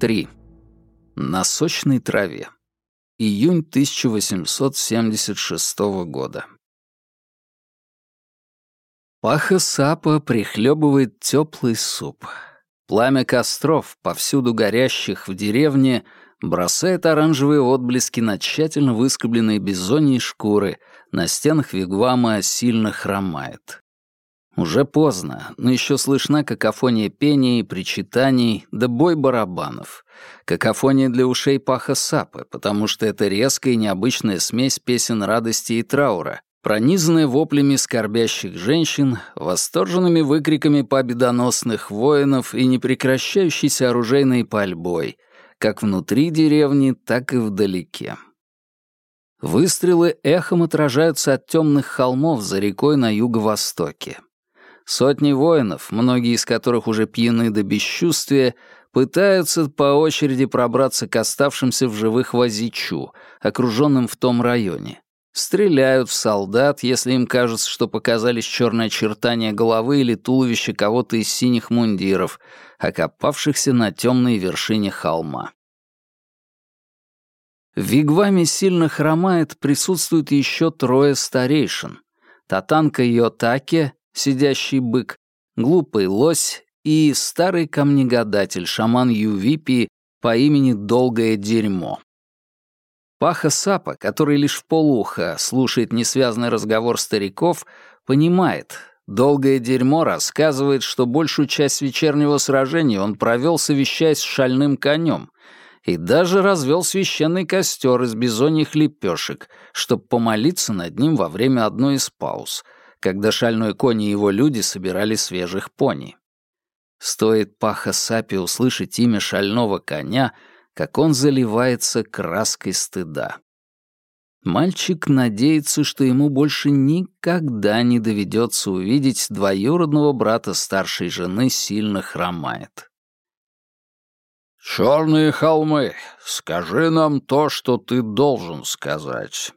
3. На сочной траве. Июнь 1876 года. Паха Сапа прихлебывает теплый суп. Пламя костров, повсюду горящих в деревне, бросает оранжевые отблески на тщательно выскобленные бизоньи шкуры, на стенах вигвама сильно хромает. Уже поздно, но еще слышна какофония пения и причитаний, да бой барабанов. Какофония для ушей паха сапы, потому что это резкая и необычная смесь песен радости и траура, пронизанная воплями скорбящих женщин, восторженными выкриками победоносных воинов и непрекращающейся оружейной пальбой, как внутри деревни, так и вдалеке. Выстрелы эхом отражаются от темных холмов за рекой на юго-востоке. Сотни воинов, многие из которых уже пьяны до бесчувствия, пытаются по очереди пробраться к оставшимся в живых Вазичу, окруженным в том районе. Стреляют в солдат, если им кажется, что показались черные очертания головы или туловища кого-то из синих мундиров, окопавшихся на темной вершине холма. В Вигваме сильно хромает присутствует еще трое старейшин. Татанка Йотаке, сидящий бык, глупый лось и старый камнегадатель, шаман Ювипи по имени Долгое Дерьмо. Паха Сапа, который лишь в полуха слушает несвязный разговор стариков, понимает, Долгое Дерьмо рассказывает, что большую часть вечернего сражения он провел, совещаясь с шальным конем, и даже развел священный костер из бизоньих лепешек, чтобы помолиться над ним во время одной из пауз — когда шальной конь его люди собирали свежих пони. Стоит Паха Сапи услышать имя шального коня, как он заливается краской стыда. Мальчик надеется, что ему больше никогда не доведется увидеть двоюродного брата старшей жены сильно хромает. «Черные холмы, скажи нам то, что ты должен сказать».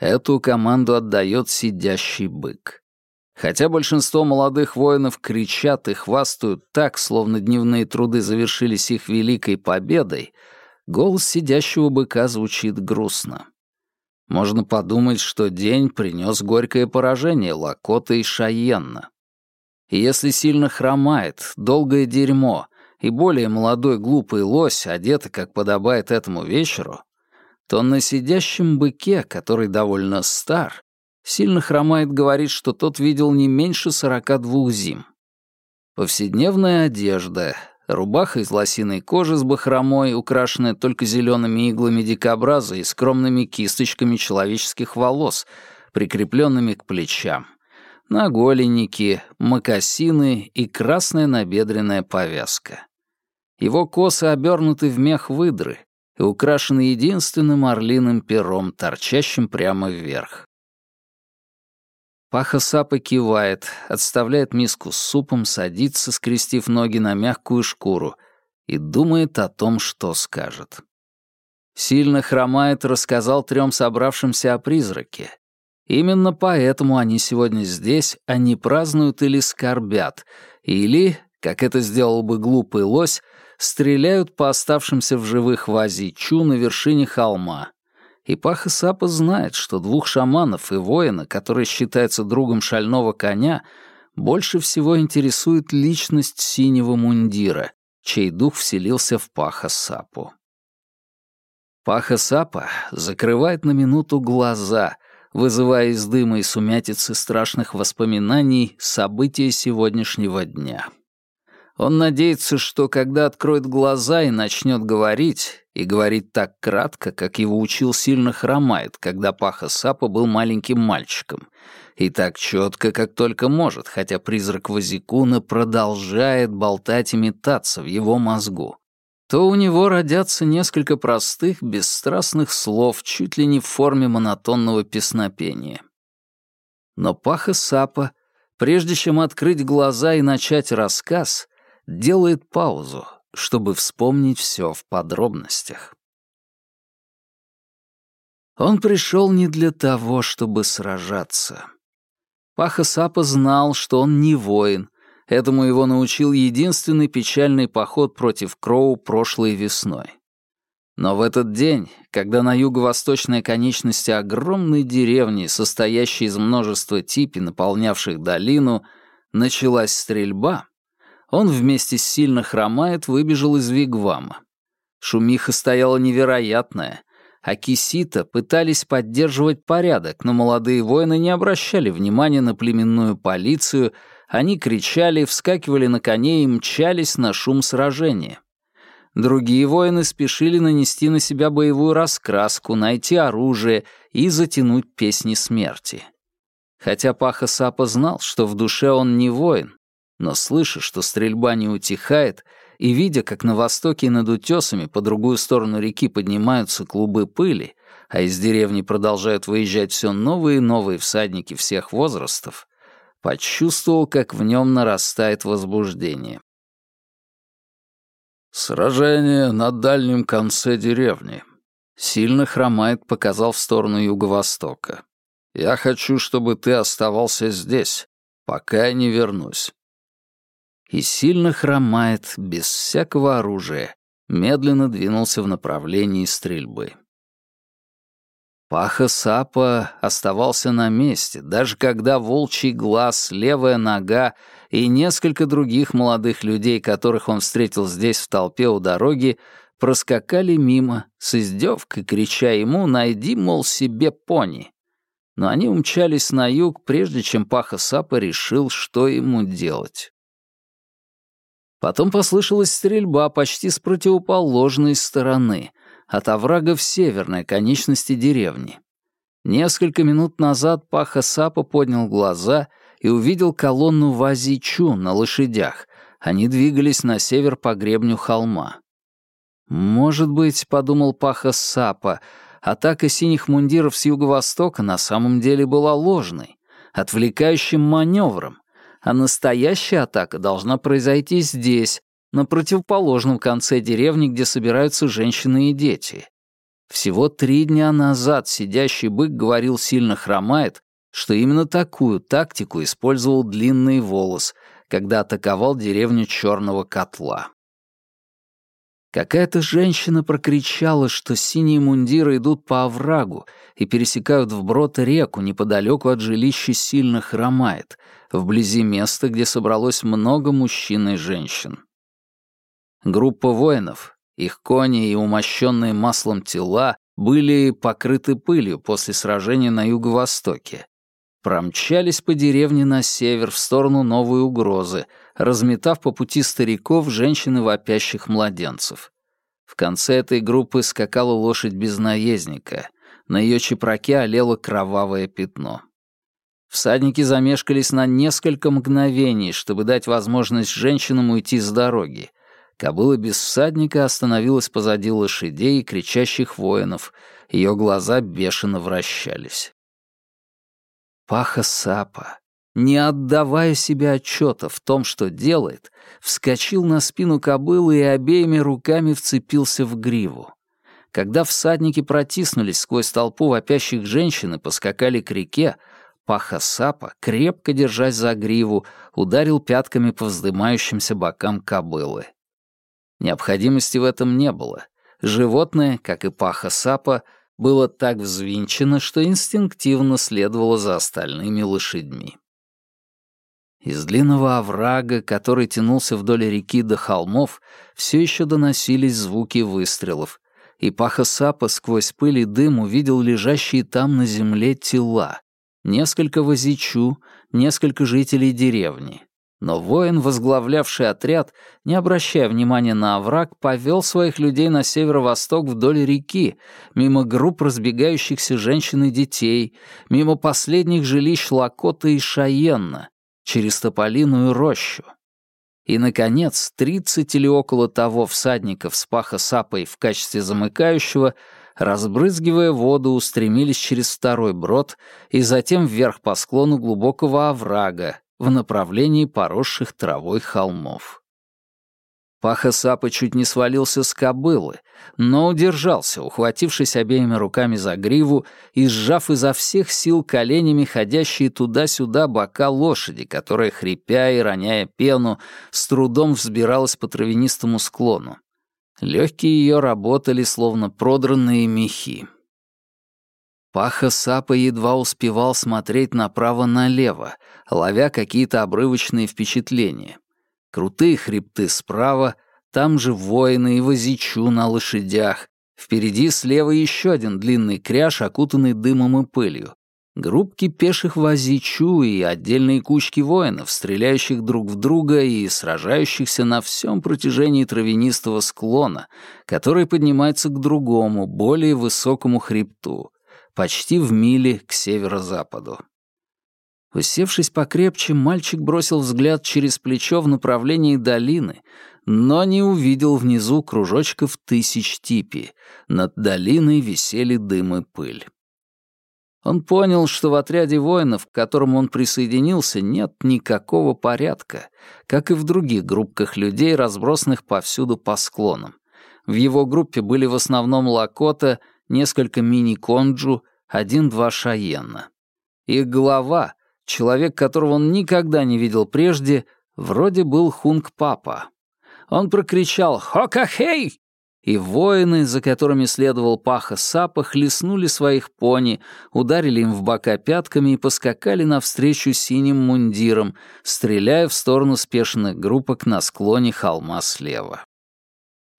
Эту команду отдает сидящий бык. Хотя большинство молодых воинов кричат и хвастают так, словно дневные труды завершились их великой победой, голос сидящего быка звучит грустно. Можно подумать, что день принес горькое поражение Лакота и Шайенна. И если сильно хромает, долгое дерьмо и более молодой глупый лось одеты, как подобает этому вечеру, то на сидящем быке, который довольно стар, сильно хромает говорит, что тот видел не меньше сорока двух зим. Повседневная одежда, рубаха из лосиной кожи с бахромой, украшенная только зелеными иглами дикобраза и скромными кисточками человеческих волос, прикрепленными к плечам, наголенники, мокасины и красная набедренная повязка. Его косы обернуты в мех выдры, и украшены единственным орлиным пером, торчащим прямо вверх. Паха Сапа кивает, отставляет миску с супом, садится, скрестив ноги на мягкую шкуру, и думает о том, что скажет. Сильно хромает рассказал трем собравшимся о призраке. Именно поэтому они сегодня здесь, а не празднуют или скорбят, или, как это сделал бы глупый лось, стреляют по оставшимся в живых Вазичу на вершине холма. И Паха Сапа знает, что двух шаманов и воина, который считается другом шального коня, больше всего интересует личность синего мундира, чей дух вселился в Паха Сапу. Паха Сапа закрывает на минуту глаза, вызывая из дыма и сумятицы страшных воспоминаний события сегодняшнего дня. Он надеется, что когда откроет глаза и начнет говорить, и говорить так кратко, как его учил сильно хромает, когда Паха Сапа был маленьким мальчиком, и так четко, как только может, хотя призрак Вазикуна продолжает болтать и метаться в его мозгу, то у него родятся несколько простых, бесстрастных слов, чуть ли не в форме монотонного песнопения. Но Паха Сапа, прежде чем открыть глаза и начать рассказ, делает паузу, чтобы вспомнить все в подробностях. Он пришел не для того, чтобы сражаться. Паха Сапа знал, что он не воин, Этому его научил единственный печальный поход против Кроу прошлой весной. Но в этот день, когда на юго-восточной конечности огромной деревни, состоящей из множества типи, наполнявших долину, началась стрельба, он вместе с сильно хромает выбежал из Вигвама. Шумиха стояла невероятная, а кисита пытались поддерживать порядок, но молодые воины не обращали внимания на племенную полицию, они кричали, вскакивали на коней и мчались на шум сражения. Другие воины спешили нанести на себя боевую раскраску, найти оружие и затянуть песни смерти. Хотя Паха Сапа знал, что в душе он не воин, но слыша, что стрельба не утихает, и видя, как на востоке и над утесами по другую сторону реки поднимаются клубы пыли, а из деревни продолжают выезжать все новые и новые всадники всех возрастов, почувствовал, как в нем нарастает возбуждение. «Сражение на дальнем конце деревни», — сильно хромает показал в сторону юго-востока. «Я хочу, чтобы ты оставался здесь, пока я не вернусь и сильно хромает, без всякого оружия, медленно двинулся в направлении стрельбы. Паха Сапа оставался на месте, даже когда волчий глаз, левая нога и несколько других молодых людей, которых он встретил здесь в толпе у дороги, проскакали мимо, с издевкой крича ему «Найди, мол, себе пони!». Но они умчались на юг, прежде чем Паха Сапа решил, что ему делать. Потом послышалась стрельба почти с противоположной стороны, от оврага в северной конечности деревни. Несколько минут назад Паха Сапа поднял глаза и увидел колонну Вазичу на лошадях. Они двигались на север по гребню холма. «Может быть, — подумал Паха Сапа, — атака синих мундиров с юго-востока на самом деле была ложной, отвлекающим маневром, а настоящая атака должна произойти здесь, на противоположном конце деревни, где собираются женщины и дети. Всего три дня назад сидящий бык говорил сильно хромает, что именно такую тактику использовал длинный волос, когда атаковал деревню Черного Котла. Какая-то женщина прокричала, что синие мундиры идут по оврагу и пересекают вброд реку неподалеку от жилища сильно хромает, вблизи места, где собралось много мужчин и женщин. Группа воинов, их кони и умощенные маслом тела были покрыты пылью после сражения на юго-востоке. Промчались по деревне на север в сторону новой угрозы, разметав по пути стариков, женщин и вопящих младенцев. В конце этой группы скакала лошадь без наездника. На ее чепраке олело кровавое пятно. Всадники замешкались на несколько мгновений, чтобы дать возможность женщинам уйти с дороги. Кобыла без всадника остановилась позади лошадей и кричащих воинов. Ее глаза бешено вращались. Паха Сапа, не отдавая себе отчета в том, что делает, вскочил на спину кобылы и обеими руками вцепился в гриву. Когда всадники протиснулись сквозь толпу вопящих женщин и поскакали к реке, Паха Сапа, крепко держась за гриву, ударил пятками по вздымающимся бокам кобылы. Необходимости в этом не было. Животное, как и Паха Сапа, было так взвинчено, что инстинктивно следовало за остальными лошадьми. Из длинного оврага, который тянулся вдоль реки до холмов, все еще доносились звуки выстрелов, и Паха Сапа сквозь пыль и дым увидел лежащие там на земле тела, несколько возичу, несколько жителей деревни. Но воин, возглавлявший отряд, не обращая внимания на овраг, повел своих людей на северо-восток вдоль реки, мимо групп разбегающихся женщин и детей, мимо последних жилищ Лакота и Шаенна, через Тополиную рощу. И, наконец, тридцать или около того всадников с паха сапой в качестве замыкающего — разбрызгивая воду, устремились через второй брод и затем вверх по склону глубокого оврага в направлении поросших травой холмов. Паха Сапа чуть не свалился с кобылы, но удержался, ухватившись обеими руками за гриву и сжав изо всех сил коленями ходящие туда-сюда бока лошади, которая, хрипя и роняя пену, с трудом взбиралась по травянистому склону. Легкие ее работали, словно продранные мехи. Паха Сапа едва успевал смотреть направо-налево, ловя какие-то обрывочные впечатления. Крутые хребты справа, там же воины и возичу на лошадях. Впереди слева еще один длинный кряж, окутанный дымом и пылью. Группки пеших возичу и отдельные кучки воинов, стреляющих друг в друга и сражающихся на всем протяжении травянистого склона, который поднимается к другому, более высокому хребту, почти в миле к северо-западу. Усевшись покрепче, мальчик бросил взгляд через плечо в направлении долины, но не увидел внизу кружочков тысяч типи. Над долиной висели дым и пыль. Он понял, что в отряде воинов, к которому он присоединился, нет никакого порядка, как и в других группках людей, разбросанных повсюду по склонам. В его группе были в основном Лакота, несколько мини-конджу, один-два шаенна. Их глава, Человек, которого он никогда не видел прежде, вроде был Хунг-папа. Он прокричал «Хокахей!» И воины, за которыми следовал Паха Сапа, хлестнули своих пони, ударили им в бока пятками и поскакали навстречу синим мундирам, стреляя в сторону спешенных группок на склоне холма слева.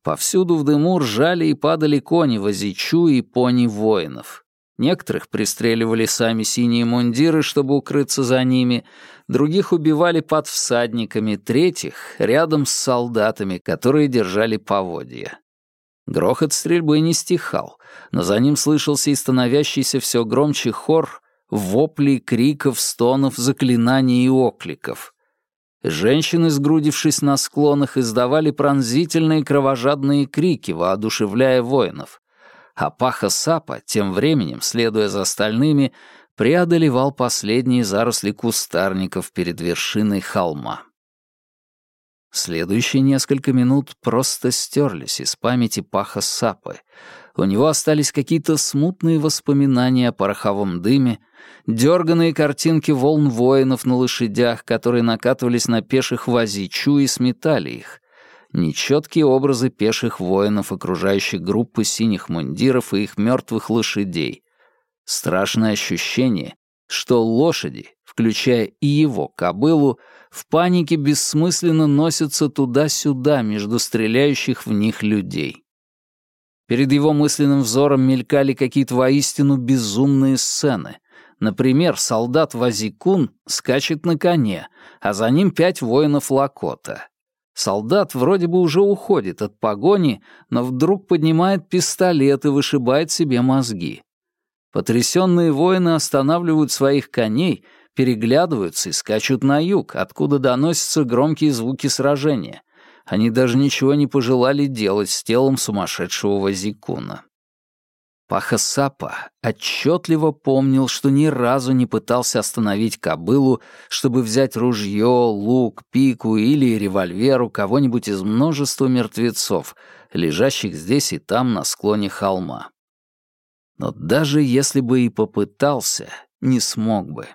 Повсюду в дыму ржали и падали кони Вазичу и пони воинов. Некоторых пристреливали сами синие мундиры, чтобы укрыться за ними, других убивали под всадниками, третьих — рядом с солдатами, которые держали поводья. Грохот стрельбы не стихал, но за ним слышался и становящийся все громче хор воплей, криков, стонов, заклинаний и окликов. Женщины, сгрудившись на склонах, издавали пронзительные кровожадные крики, воодушевляя воинов а Паха Сапа, тем временем, следуя за остальными, преодолевал последние заросли кустарников перед вершиной холма. Следующие несколько минут просто стерлись из памяти Паха Сапы. У него остались какие-то смутные воспоминания о пороховом дыме, дерганные картинки волн воинов на лошадях, которые накатывались на пеших возичу и сметали их, нечеткие образы пеших воинов, окружающих группы синих мундиров и их мертвых лошадей. Страшное ощущение, что лошади, включая и его кобылу, в панике бессмысленно носятся туда-сюда между стреляющих в них людей. Перед его мысленным взором мелькали какие-то воистину безумные сцены. Например, солдат Вазикун скачет на коне, а за ним пять воинов Лакота. Солдат вроде бы уже уходит от погони, но вдруг поднимает пистолет и вышибает себе мозги. Потрясенные воины останавливают своих коней, переглядываются и скачут на юг, откуда доносятся громкие звуки сражения. Они даже ничего не пожелали делать с телом сумасшедшего Вазикуна. Паха Сапа отчетливо помнил, что ни разу не пытался остановить кобылу, чтобы взять ружье, лук, пику или револьвер у кого-нибудь из множества мертвецов, лежащих здесь и там на склоне холма. Но даже если бы и попытался, не смог бы.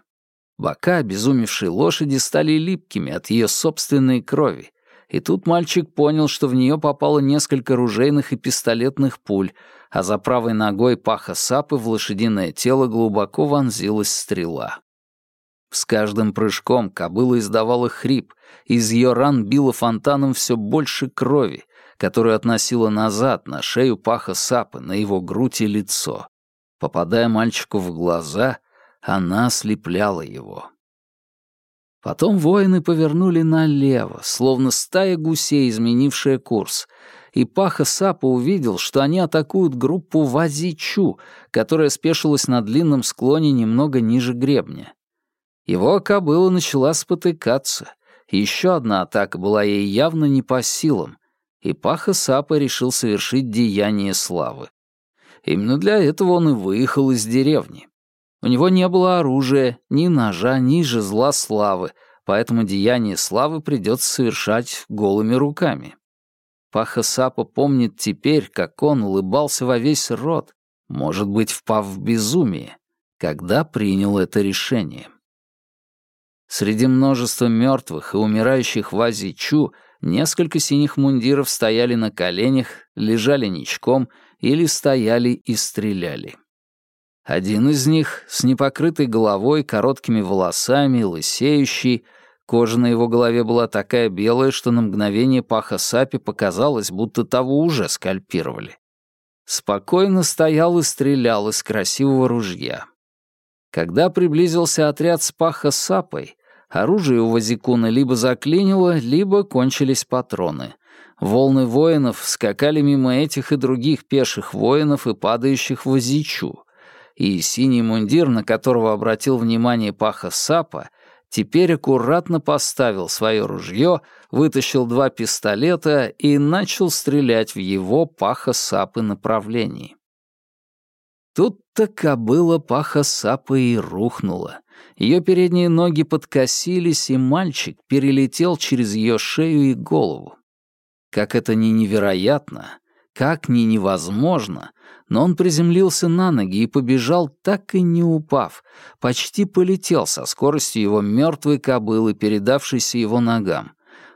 Бока обезумевшей лошади стали липкими от ее собственной крови, и тут мальчик понял, что в нее попало несколько ружейных и пистолетных пуль, а за правой ногой паха сапы в лошадиное тело глубоко вонзилась стрела. С каждым прыжком кобыла издавала хрип, из ее ран било фонтаном все больше крови, которую относила назад на шею паха сапы, на его грудь и лицо. Попадая мальчику в глаза, она ослепляла его. Потом воины повернули налево, словно стая гусей, изменившая курс, и Паха Сапа увидел, что они атакуют группу Вазичу, которая спешилась на длинном склоне немного ниже гребня. Его кобыла начала спотыкаться. Еще одна атака была ей явно не по силам, и Паха Сапа решил совершить деяние славы. Именно для этого он и выехал из деревни. У него не было оружия, ни ножа, ни жезла славы, поэтому деяние славы придется совершать голыми руками. Паха Сапа помнит теперь, как он улыбался во весь рот, может быть, впав в безумие, когда принял это решение. Среди множества мертвых и умирающих в Азичу несколько синих мундиров стояли на коленях, лежали ничком или стояли и стреляли. Один из них, с непокрытой головой, короткими волосами, лысеющий, кожа на его голове была такая белая, что на мгновение Паха Сапи показалось, будто того уже скальпировали. Спокойно стоял и стрелял из красивого ружья. Когда приблизился отряд с Паха Сапой, оружие у Вазикуна либо заклинило, либо кончились патроны. Волны воинов скакали мимо этих и других пеших воинов и падающих в Вазичу и синий мундир, на которого обратил внимание Паха Сапа, теперь аккуратно поставил свое ружье, вытащил два пистолета и начал стрелять в его Паха Сапы направлении. Тут-то кобыла Паха Сапы и рухнула. Ее передние ноги подкосились, и мальчик перелетел через ее шею и голову. Как это ни невероятно, как ни невозможно, но он приземлился на ноги и побежал, так и не упав, почти полетел со скоростью его мертвой кобылы, передавшейся его ногам.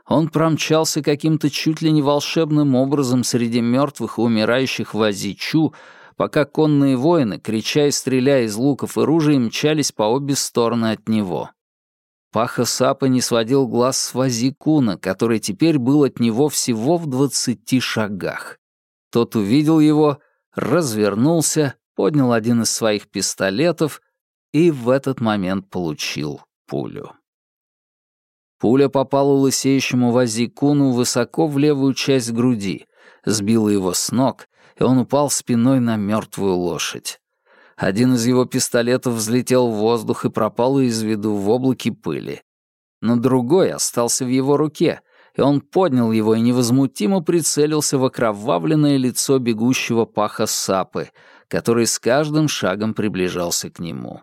Он промчался каким-то чуть ли не волшебным образом среди мертвых и умирающих в Азичу, пока конные воины, крича и стреляя из луков и ружей, мчались по обе стороны от него. Паха Сапа не сводил глаз с Вазикуна, который теперь был от него всего в двадцати шагах. Тот увидел его, развернулся, поднял один из своих пистолетов и в этот момент получил пулю. Пуля попала лысеющему Вазикуну высоко в левую часть груди, сбила его с ног, и он упал спиной на мертвую лошадь. Один из его пистолетов взлетел в воздух и пропал из виду в облаке пыли. Но другой остался в его руке, и он поднял его и невозмутимо прицелился в окровавленное лицо бегущего паха Сапы, который с каждым шагом приближался к нему.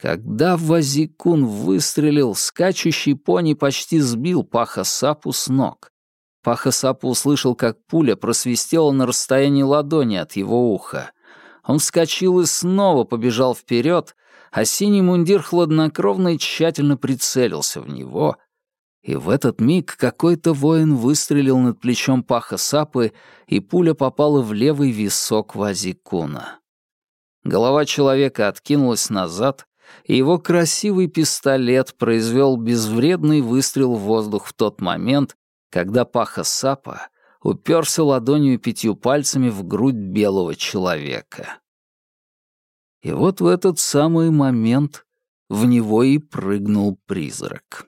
Когда Вазикун выстрелил, скачущий пони почти сбил паха Сапу с ног. Паха Сапу услышал, как пуля просвистела на расстоянии ладони от его уха. Он вскочил и снова побежал вперед, а синий мундир хладнокровно и тщательно прицелился в него — и в этот миг какой-то воин выстрелил над плечом паха Сапы, и пуля попала в левый висок Вазикуна. Голова человека откинулась назад, и его красивый пистолет произвел безвредный выстрел в воздух в тот момент, когда паха Сапа уперся ладонью пятью пальцами в грудь белого человека. И вот в этот самый момент в него и прыгнул призрак.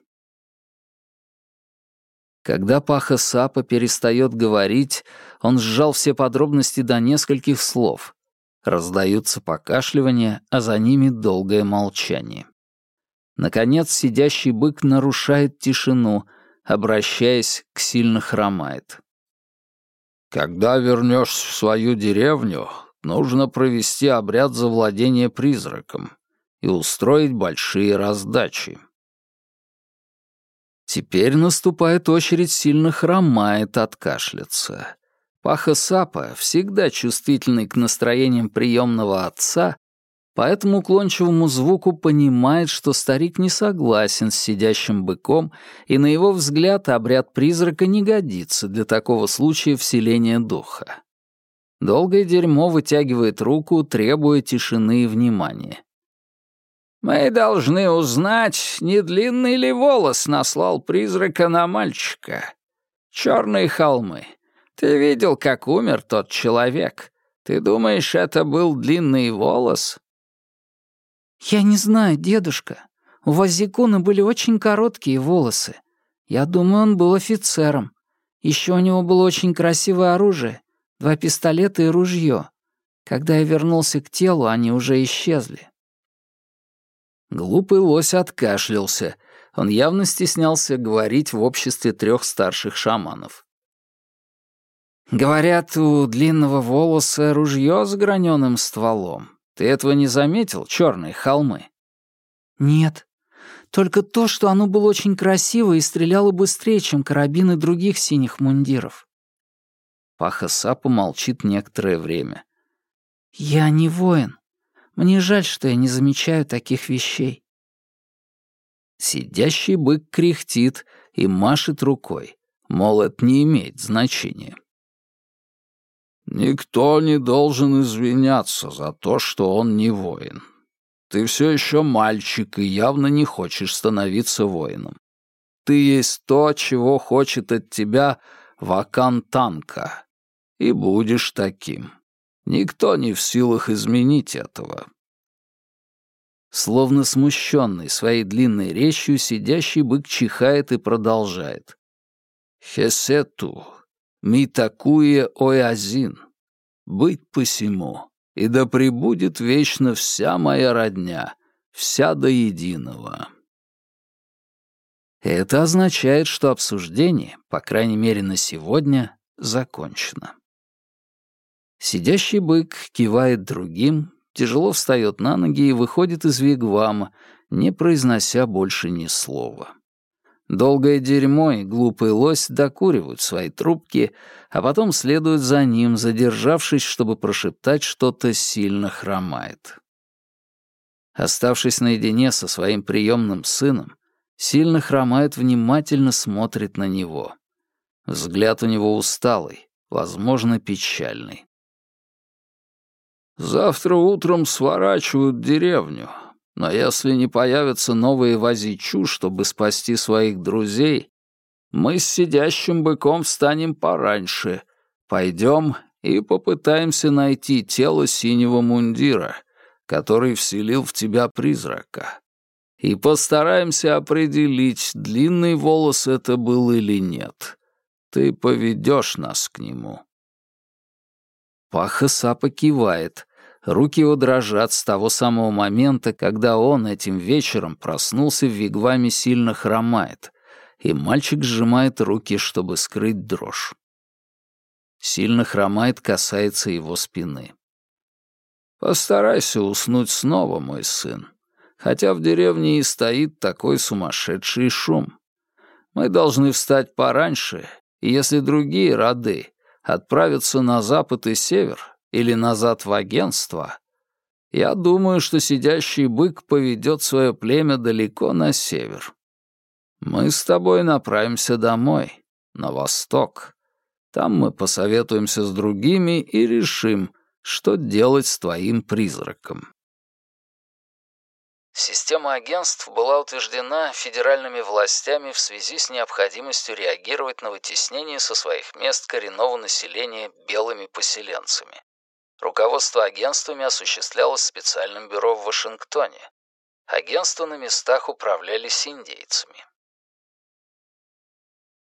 Когда Паха Сапа перестает говорить, он сжал все подробности до нескольких слов. Раздаются покашливания, а за ними долгое молчание. Наконец, сидящий бык нарушает тишину, обращаясь к сильно хромает. «Когда вернешься в свою деревню, нужно провести обряд завладения призраком и устроить большие раздачи. Теперь наступает очередь сильно хромает откашляться. Паха Сапа, всегда чувствительный к настроениям приемного отца, по этому уклончивому звуку понимает, что старик не согласен с сидящим быком, и на его взгляд обряд призрака не годится для такого случая вселения духа. Долгое дерьмо вытягивает руку, требуя тишины и внимания. Мы должны узнать, не длинный ли волос наслал призрака на мальчика. Черные холмы. Ты видел, как умер тот человек? Ты думаешь, это был длинный волос? Я не знаю, дедушка. У Вазикуна были очень короткие волосы. Я думаю, он был офицером. Еще у него было очень красивое оружие. Два пистолета и ружье. Когда я вернулся к телу, они уже исчезли. Глупый лось откашлялся. Он явно стеснялся говорить в обществе трех старших шаманов. «Говорят, у длинного волоса ружье с граненым стволом. Ты этого не заметил, черные холмы?» «Нет. Только то, что оно было очень красиво и стреляло быстрее, чем карабины других синих мундиров. Паха Сапа молчит некоторое время. «Я не воин. Мне жаль, что я не замечаю таких вещей». Сидящий бык кряхтит и машет рукой, мол, это не имеет значения. «Никто не должен извиняться за то, что он не воин. Ты все еще мальчик и явно не хочешь становиться воином. Ты есть то, чего хочет от тебя Вакан Танка, и будешь таким. Никто не в силах изменить этого». Словно смущенный своей длинной речью, сидящий бык чихает и продолжает. «Хесету, митакуе оязин, быть посему, и да пребудет вечно вся моя родня, вся до единого». Это означает, что обсуждение, по крайней мере на сегодня, закончено. Сидящий бык кивает другим, тяжело встает на ноги и выходит из вигвама, не произнося больше ни слова. Долгое дерьмо и глупый лось докуривают свои трубки, а потом следуют за ним, задержавшись, чтобы прошептать что-то сильно хромает. Оставшись наедине со своим приемным сыном, сильно хромает внимательно смотрит на него. Взгляд у него усталый, возможно, печальный. «Завтра утром сворачивают деревню, но если не появятся новые возичу, чтобы спасти своих друзей, мы с сидящим быком встанем пораньше, пойдем и попытаемся найти тело синего мундира, который вселил в тебя призрака. И постараемся определить, длинный волос это был или нет. Ты поведешь нас к нему». Паха Сапа кивает, Руки его дрожат с того самого момента, когда он этим вечером проснулся в вигваме сильно хромает, и мальчик сжимает руки, чтобы скрыть дрожь. Сильно хромает касается его спины. «Постарайся уснуть снова, мой сын, хотя в деревне и стоит такой сумасшедший шум. Мы должны встать пораньше, и если другие роды отправятся на запад и север, или назад в агентство, я думаю, что сидящий бык поведет свое племя далеко на север. Мы с тобой направимся домой, на восток. Там мы посоветуемся с другими и решим, что делать с твоим призраком. Система агентств была утверждена федеральными властями в связи с необходимостью реагировать на вытеснение со своих мест коренного населения белыми поселенцами. Руководство агентствами осуществлялось специальным бюро в Вашингтоне. Агентства на местах управлялись индейцами.